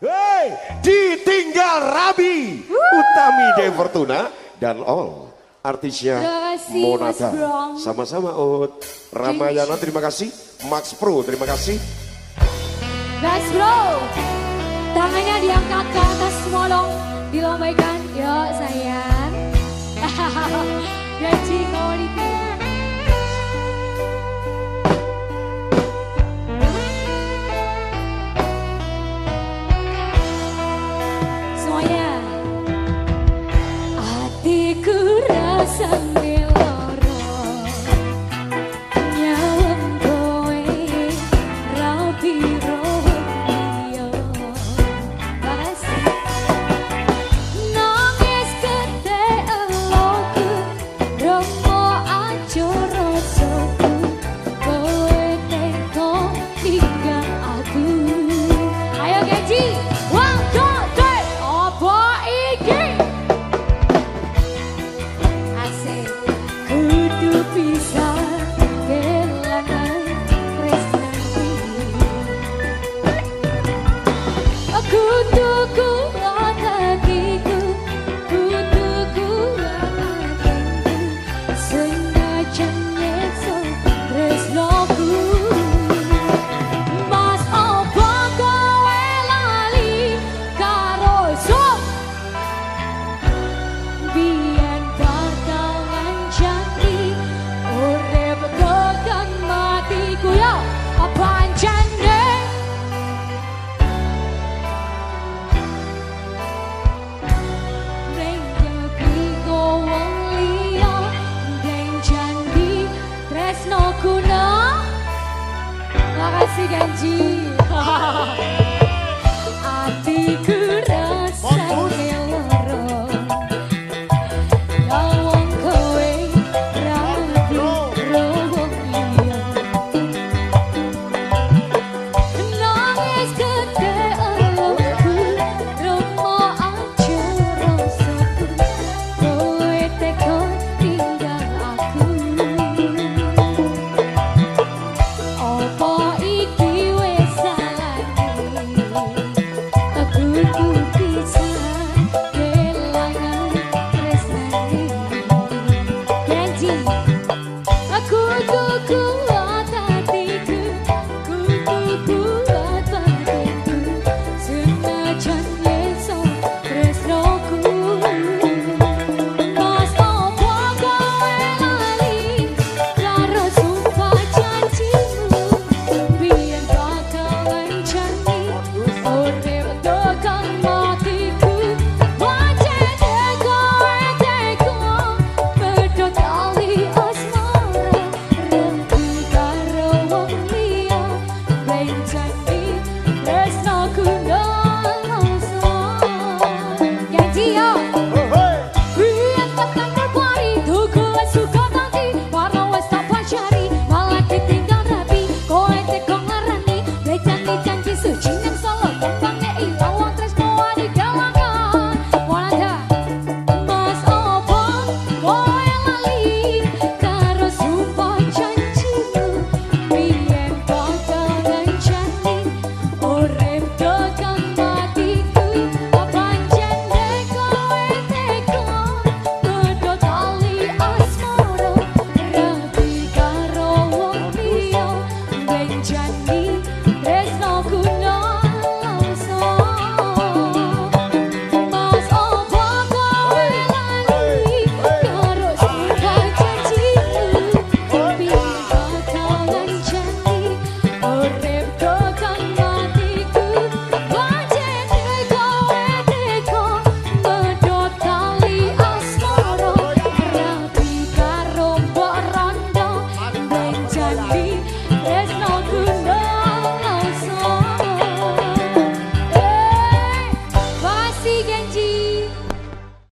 Hei, ditinggal Rabi, Utami De Fortuna dan all artisnya kasih, Monata. Sama-sama Ut. Ramayana terima kasih, Max Pro terima kasih. Mas bro, tangannya diangkat ke atas molong, dilambaikan. Yuk sayang. Gaji quality. Two, Makasih Ganji Hatiku rasa meloro Lawang kowe rapi rohong liya Nangis gede eloku Romo aja rasaku aku